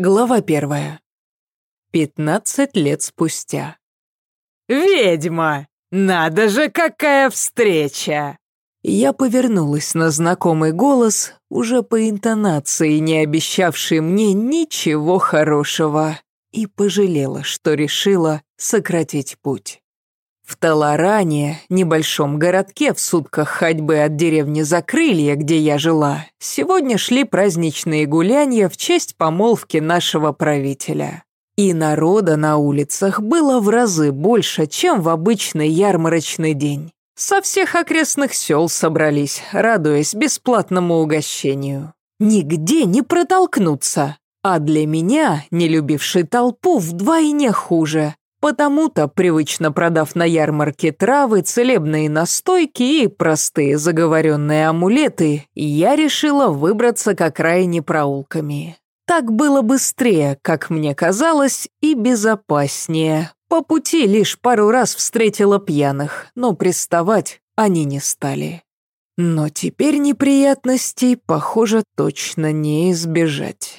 Глава первая. Пятнадцать лет спустя. «Ведьма! Надо же, какая встреча!» Я повернулась на знакомый голос, уже по интонации не обещавший мне ничего хорошего, и пожалела, что решила сократить путь. В Таларане, небольшом городке в сутках ходьбы от деревни Закрылья, где я жила, сегодня шли праздничные гуляния в честь помолвки нашего правителя. И народа на улицах было в разы больше, чем в обычный ярмарочный день. Со всех окрестных сел собрались, радуясь бесплатному угощению. Нигде не протолкнуться, а для меня, не любившей толпу, вдвойне хуже. Потому-то, привычно продав на ярмарке травы, целебные настойки и простые заговоренные амулеты, я решила выбраться к окраине проулками. Так было быстрее, как мне казалось, и безопаснее. По пути лишь пару раз встретила пьяных, но приставать они не стали. Но теперь неприятностей, похоже, точно не избежать.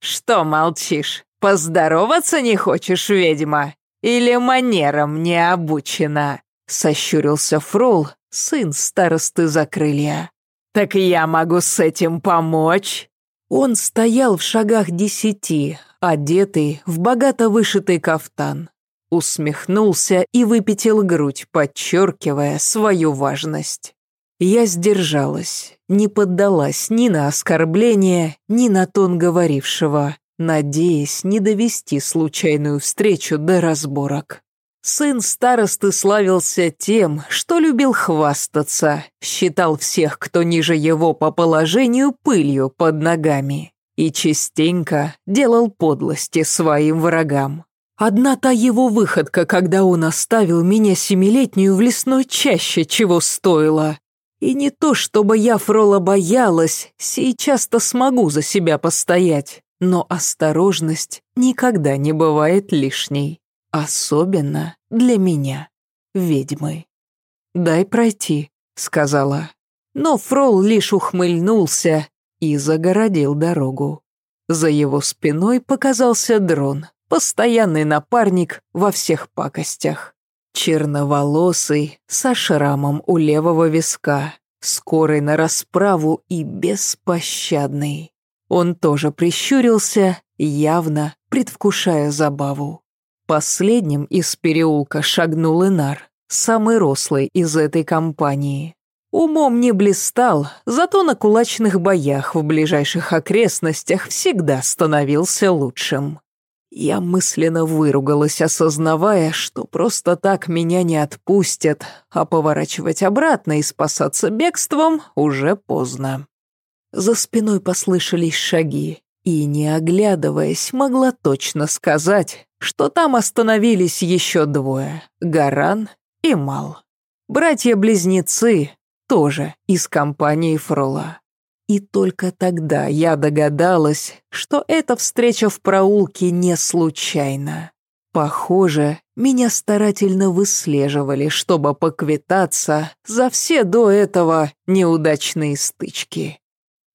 «Что молчишь? Поздороваться не хочешь, ведьма?» Или манерам не обучена?» — сощурился Фрол, сын старосты Закрылья. «Так я могу с этим помочь?» Он стоял в шагах десяти, одетый в богато вышитый кафтан. Усмехнулся и выпятил грудь, подчеркивая свою важность. Я сдержалась, не поддалась ни на оскорбление, ни на тон говорившего, надеясь не довести случайную встречу до разборок. Сын старосты славился тем, что любил хвастаться, считал всех, кто ниже его по положению, пылью под ногами и частенько делал подлости своим врагам. Одна та его выходка, когда он оставил меня семилетнюю в лесной чаще, чего стоило. И не то, чтобы я Фрола боялась, сейчас-то смогу за себя постоять. Но осторожность никогда не бывает лишней. Особенно для меня, ведьмы. «Дай пройти», — сказала. Но Фрол лишь ухмыльнулся и загородил дорогу. За его спиной показался дрон, постоянный напарник во всех пакостях. Черноволосый, со шрамом у левого виска, скорый на расправу и беспощадный. Он тоже прищурился, явно предвкушая забаву. Последним из переулка шагнул Инар, самый рослый из этой компании. Умом не блистал, зато на кулачных боях в ближайших окрестностях всегда становился лучшим. Я мысленно выругалась, осознавая, что просто так меня не отпустят, а поворачивать обратно и спасаться бегством уже поздно. За спиной послышались шаги, и, не оглядываясь, могла точно сказать, что там остановились еще двое — Гаран и Мал. Братья-близнецы тоже из компании Фрола. И только тогда я догадалась, что эта встреча в проулке не случайна. Похоже, меня старательно выслеживали, чтобы поквитаться за все до этого неудачные стычки.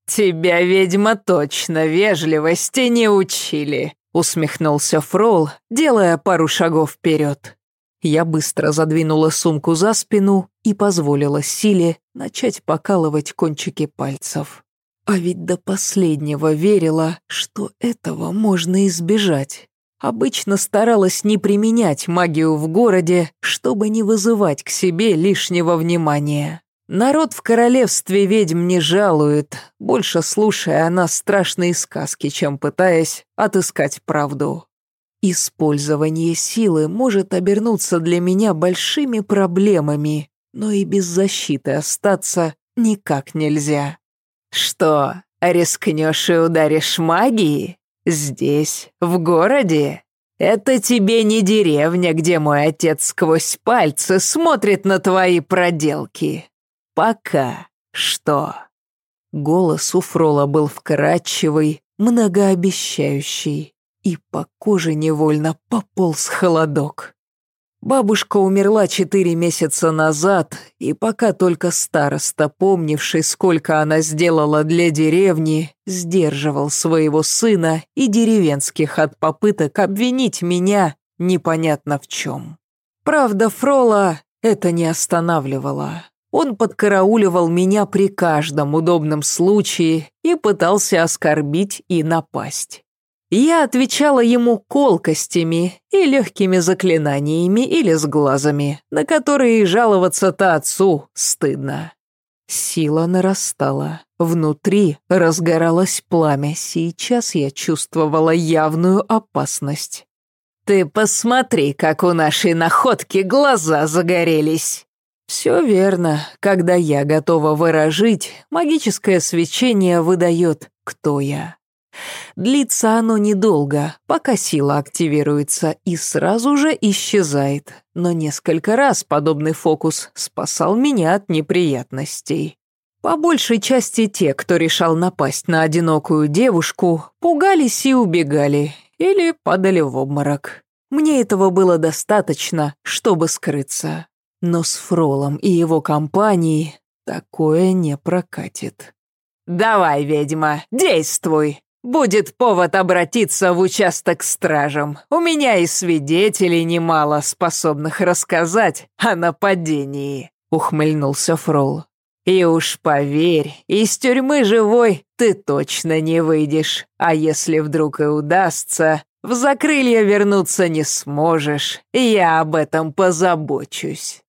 «Тебя, ведьма, точно вежливости не учили», — усмехнулся Фрол, делая пару шагов вперед. Я быстро задвинула сумку за спину и позволила силе начать покалывать кончики пальцев. А ведь до последнего верила, что этого можно избежать. Обычно старалась не применять магию в городе, чтобы не вызывать к себе лишнего внимания. Народ в королевстве ведьм не жалует, больше слушая она страшные сказки, чем пытаясь отыскать правду. Использование силы может обернуться для меня большими проблемами, но и без защиты остаться никак нельзя. Что, рискнешь и ударишь магией? Здесь, в городе? Это тебе не деревня, где мой отец сквозь пальцы смотрит на твои проделки. Пока что. Голос у Фрола был вкрадчивый, многообещающий, и по коже невольно пополз холодок. Бабушка умерла четыре месяца назад, и пока только староста, помнивший, сколько она сделала для деревни, сдерживал своего сына и деревенских от попыток обвинить меня непонятно в чем. Правда, Фрола это не останавливало. Он подкарауливал меня при каждом удобном случае и пытался оскорбить и напасть. Я отвечала ему колкостями и легкими заклинаниями или с глазами, на которые жаловаться-то отцу стыдно. Сила нарастала. Внутри разгоралось пламя. Сейчас я чувствовала явную опасность. «Ты посмотри, как у нашей находки глаза загорелись!» «Все верно. Когда я готова выражить, магическое свечение выдает, кто я. Длится оно недолго, пока сила активируется и сразу же исчезает. Но несколько раз подобный фокус спасал меня от неприятностей. По большей части те, кто решал напасть на одинокую девушку, пугались и убегали, или падали в обморок. Мне этого было достаточно, чтобы скрыться. Но с Фролом и его компанией такое не прокатит. «Давай, ведьма, действуй!» Будет повод обратиться в участок стражам. У меня и свидетелей немало, способных рассказать о нападении», — ухмыльнулся Фрол. «И уж поверь, из тюрьмы живой ты точно не выйдешь, а если вдруг и удастся, в закрылье вернуться не сможешь, я об этом позабочусь».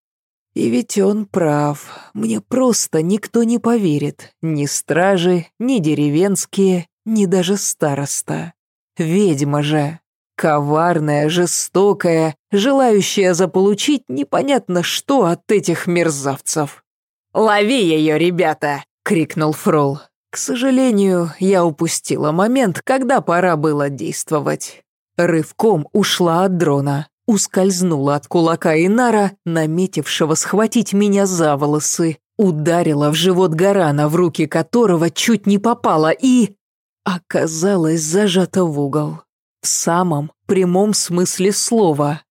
И ведь он прав, мне просто никто не поверит, ни стражи, ни деревенские, ни даже староста. Ведьма же. Коварная, жестокая, желающая заполучить непонятно что от этих мерзавцев. «Лови ее, ребята!» — крикнул Фрол. К сожалению, я упустила момент, когда пора было действовать. Рывком ушла от дрона, ускользнула от кулака Инара, наметившего схватить меня за волосы, ударила в живот Гарана, в руки которого чуть не попала, и оказалась зажата в угол. В самом прямом смысле слова.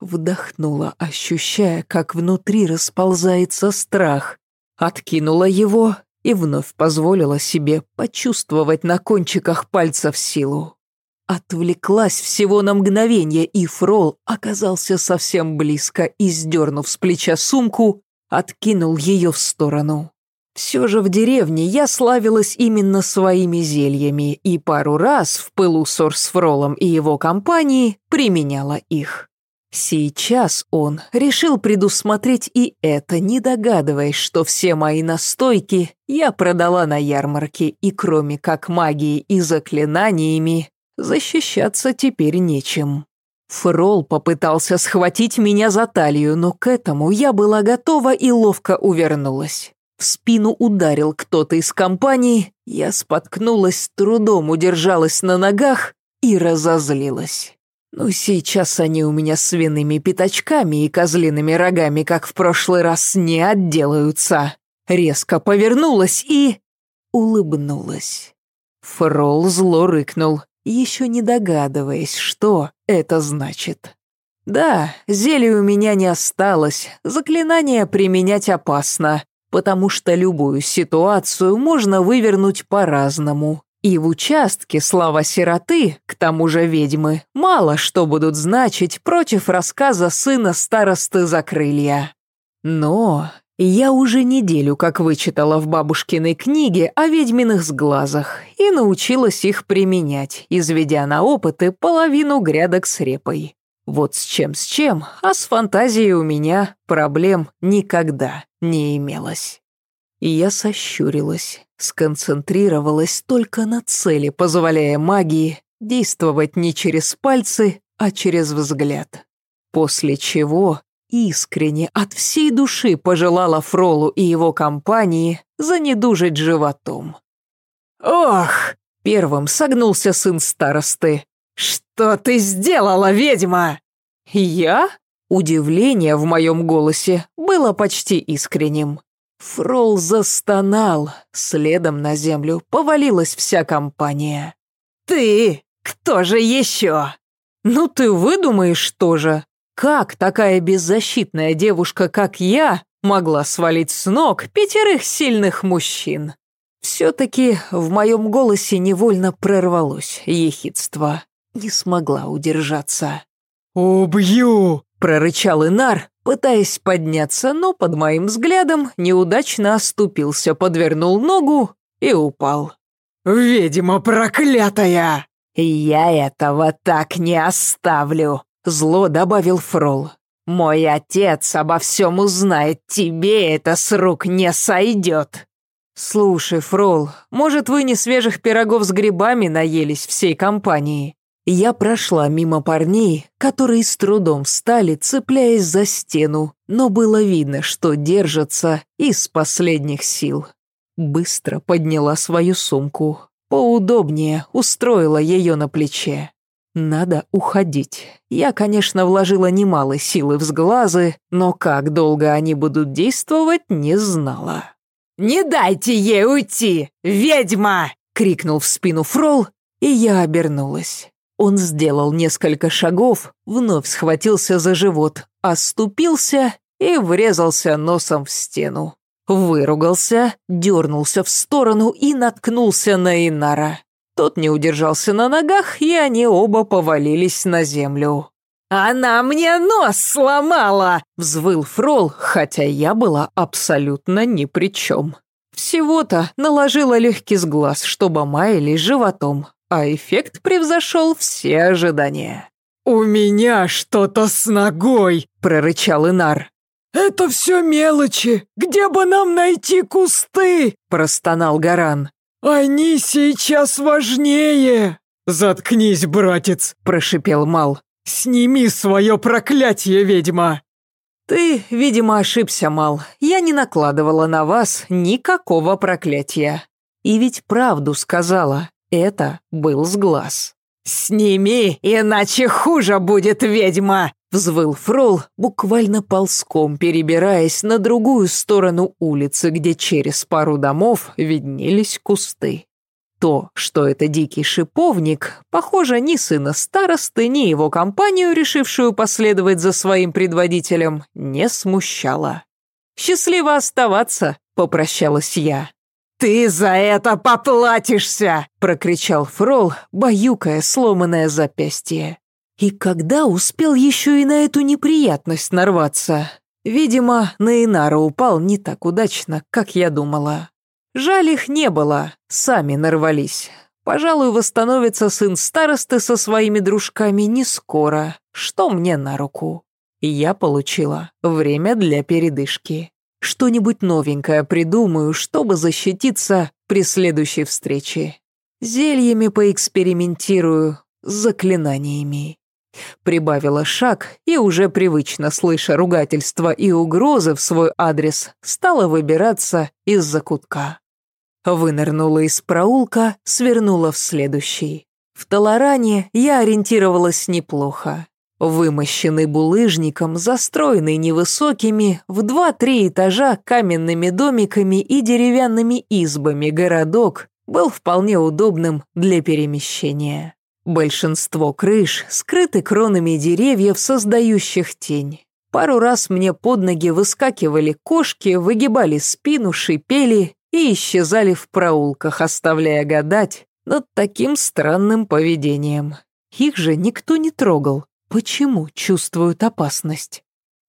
Вдохнула, ощущая, как внутри расползается страх. Откинула его и вновь позволила себе почувствовать на кончиках пальцев силу. Отвлеклась всего на мгновение, и Фрол оказался совсем близко и, сдернув с плеча сумку, откинул ее в сторону. Все же в деревне я славилась именно своими зельями и пару раз в пылу ссор с Фролом и его компанией применяла их. Сейчас он решил предусмотреть и это, не догадываясь, что все мои настойки я продала на ярмарке, и кроме как магии и заклинаниями, защищаться теперь нечем. Фрол попытался схватить меня за талию, но к этому я была готова и ловко увернулась. В спину ударил кто-то из компании, я споткнулась, с трудом удержалась на ногах и разозлилась. Ну, сейчас они у меня свиными пятачками и козлиными рогами, как в прошлый раз, не отделаются. Резко повернулась и... улыбнулась. Фрол зло рыкнул, еще не догадываясь, что это значит. Да, зелья у меня не осталось, заклинание применять опасно, потому что любую ситуацию можно вывернуть по-разному. И в участке слова сироты, к тому же ведьмы, мало что будут значить против рассказа сына старосты Закрылья. Но я уже неделю как вычитала в бабушкиной книге о ведьминых сглазах и научилась их применять, изведя на опыты половину грядок с репой. Вот с чем с чем, а с фантазией у меня проблем никогда не имелось. И я сощурилась, сконцентрировалась только на цели, позволяя магии действовать не через пальцы, а через взгляд. После чего искренне от всей души пожелала Фролу и его компании занедужить животом. «Ох!» — первым согнулся сын старосты. «Что ты сделала, ведьма?» «Я?» Удивление в моем голосе было почти искренним. Фрол застонал, следом на землю повалилась вся компания. «Ты? Кто же еще?» «Ну ты выдумаешь тоже?» Как такая беззащитная девушка, как я, могла свалить с ног пятерых сильных мужчин? Все-таки в моем голосе невольно прорвалось ехидство. Не смогла удержаться. «Убью!» – прорычал Инар, пытаясь подняться, но под моим взглядом неудачно оступился, подвернул ногу и упал. «Ведьма проклятая!» «Я этого так не оставлю», — зло добавил Фрол. «Мой отец обо всем узнает, тебе это с рук не сойдет». «Слушай, Фрол, может, вы не свежих пирогов с грибами наелись всей компанией?» Я прошла мимо парней, которые с трудом встали, цепляясь за стену, но было видно, что держатся из последних сил. Быстро подняла свою сумку, поудобнее устроила ее на плече. Надо уходить. Я, конечно, вложила немало силы в сглазы, но как долго они будут действовать, не знала. «Не дайте ей уйти, ведьма!» — крикнул в спину Фрол, и я обернулась. Он сделал несколько шагов, вновь схватился за живот, оступился и врезался носом в стену. Выругался, дернулся в сторону и наткнулся на Инара. Тот не удержался на ногах, и они оба повалились на землю. «Она мне нос сломала!» — взвыл Фрол, хотя я была абсолютно ни при чем. Всего-то наложила легкий сглаз, чтобы маялись животом, а эффект превзошел все ожидания. «У меня что-то с ногой!» — прорычал Инар. «Это все мелочи! Где бы нам найти кусты?» – простонал Гаран. «Они сейчас важнее!» «Заткнись, братец!» – прошипел Мал. «Сними свое проклятие, ведьма!» «Ты, видимо, ошибся, Мал. Я не накладывала на вас никакого проклятия. И ведь правду сказала. Это был сглаз». «Сними, иначе хуже будет, ведьма!» Взвыл Фрол, буквально ползком перебираясь на другую сторону улицы, где через пару домов виднелись кусты. То, что это дикий шиповник, похоже, ни сына старосты, ни его компанию, решившую последовать за своим предводителем, не смущало. «Счастливо оставаться», — попрощалась я. «Ты за это поплатишься!» — прокричал Фрол, баюкая сломанное запястье. И когда успел еще и на эту неприятность нарваться? Видимо, на Инара упал не так удачно, как я думала. Жаль их не было, сами нарвались. Пожалуй, восстановится сын старосты со своими дружками не скоро, что мне на руку. Я получила время для передышки. Что-нибудь новенькое придумаю, чтобы защититься при следующей встрече. Зельями поэкспериментирую, заклинаниями. Прибавила шаг и, уже привычно слыша ругательства и угрозы в свой адрес, стала выбираться из закутка. Вынырнула из проулка, свернула в следующий. В Таларане я ориентировалась неплохо. Вымощенный булыжником, застроенный невысокими, в два-три этажа каменными домиками и деревянными избами городок был вполне удобным для перемещения. Большинство крыш скрыты кронами деревьев, создающих тень. Пару раз мне под ноги выскакивали кошки, выгибали спину, шипели и исчезали в проулках, оставляя гадать над таким странным поведением. Их же никто не трогал. Почему чувствуют опасность?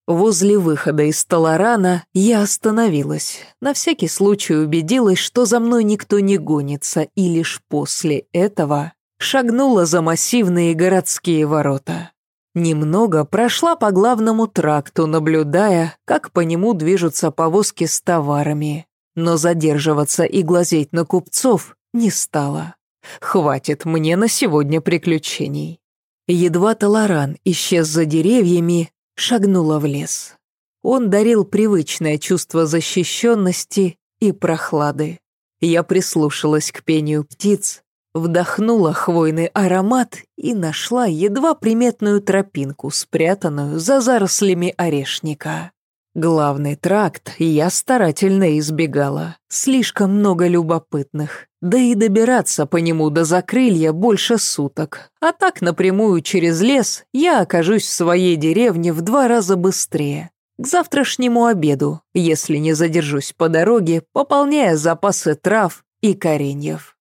Возле выхода из Таларана я остановилась. На всякий случай убедилась, что за мной никто не гонится, и лишь после этого шагнула за массивные городские ворота. Немного прошла по главному тракту, наблюдая, как по нему движутся повозки с товарами. Но задерживаться и глазеть на купцов не стала. Хватит мне на сегодня приключений. Едва Таларан исчез за деревьями, шагнула в лес. Он дарил привычное чувство защищенности и прохлады. Я прислушалась к пению птиц, Вдохнула хвойный аромат и нашла едва приметную тропинку, спрятанную за зарослями орешника. Главный тракт я старательно избегала. Слишком много любопытных. Да и добираться по нему до закрылья больше суток. А так напрямую через лес я окажусь в своей деревне в два раза быстрее. К завтрашнему обеду, если не задержусь по дороге, пополняя запасы трав и кореньев.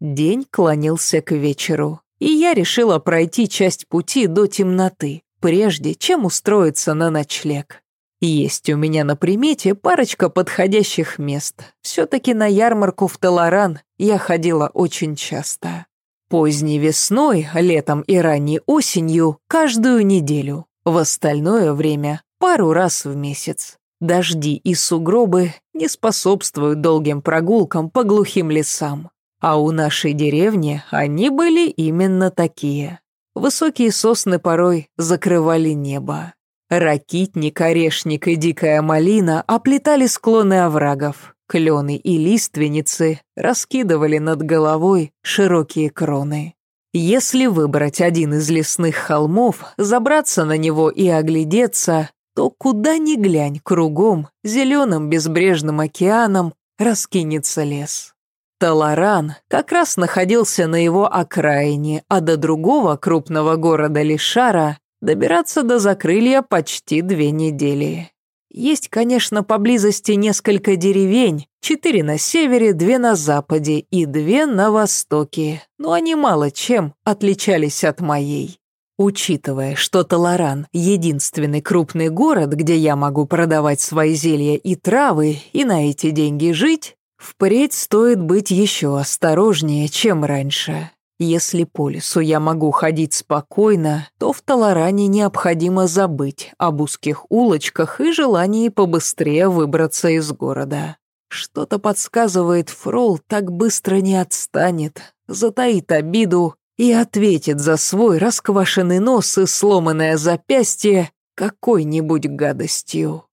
День клонился к вечеру, и я решила пройти часть пути до темноты, прежде чем устроиться на ночлег. Есть у меня на примете парочка подходящих мест. Все-таки на ярмарку в Таларан я ходила очень часто. Поздней весной, летом и ранней осенью каждую неделю. В остальное время пару раз в месяц. Дожди и сугробы не способствуют долгим прогулкам по глухим лесам. А у нашей деревни они были именно такие. Высокие сосны порой закрывали небо. Ракитник, орешник и дикая малина оплетали склоны оврагов. Клены и лиственницы раскидывали над головой широкие кроны. Если выбрать один из лесных холмов, забраться на него и оглядеться, то куда ни глянь, кругом, зеленым безбрежным океаном, раскинется лес. Таларан как раз находился на его окраине, а до другого крупного города Лишара Добираться до закрылья почти две недели. Есть, конечно, поблизости несколько деревень, четыре на севере, две на западе и две на востоке, но они мало чем отличались от моей. Учитывая, что Таларан — единственный крупный город, где я могу продавать свои зелья и травы и на эти деньги жить, впредь стоит быть еще осторожнее, чем раньше. Если по лесу я могу ходить спокойно, то в Таларане необходимо забыть об узких улочках и желании побыстрее выбраться из города. Что-то подсказывает, Фрол так быстро не отстанет, затаит обиду и ответит за свой расквашенный нос и сломанное запястье какой-нибудь гадостью.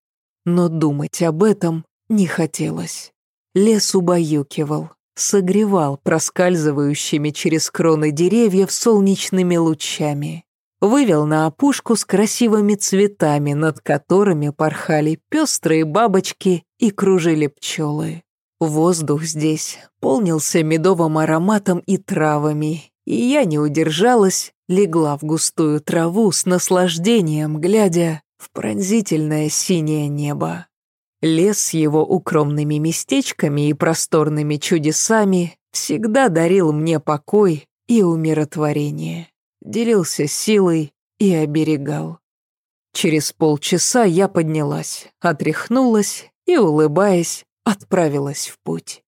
Но думать об этом не хотелось. Лес убаюкивал, согревал проскальзывающими через кроны деревьев солнечными лучами. Вывел на опушку с красивыми цветами, над которыми порхали пестрые бабочки и кружили пчелы. Воздух здесь полнился медовым ароматом и травами, и я не удержалась, легла в густую траву с наслаждением, глядя в пронзительное синее небо. Лес его укромными местечками и просторными чудесами всегда дарил мне покой и умиротворение, делился силой и оберегал. Через полчаса я поднялась, отряхнулась и, улыбаясь, отправилась в путь.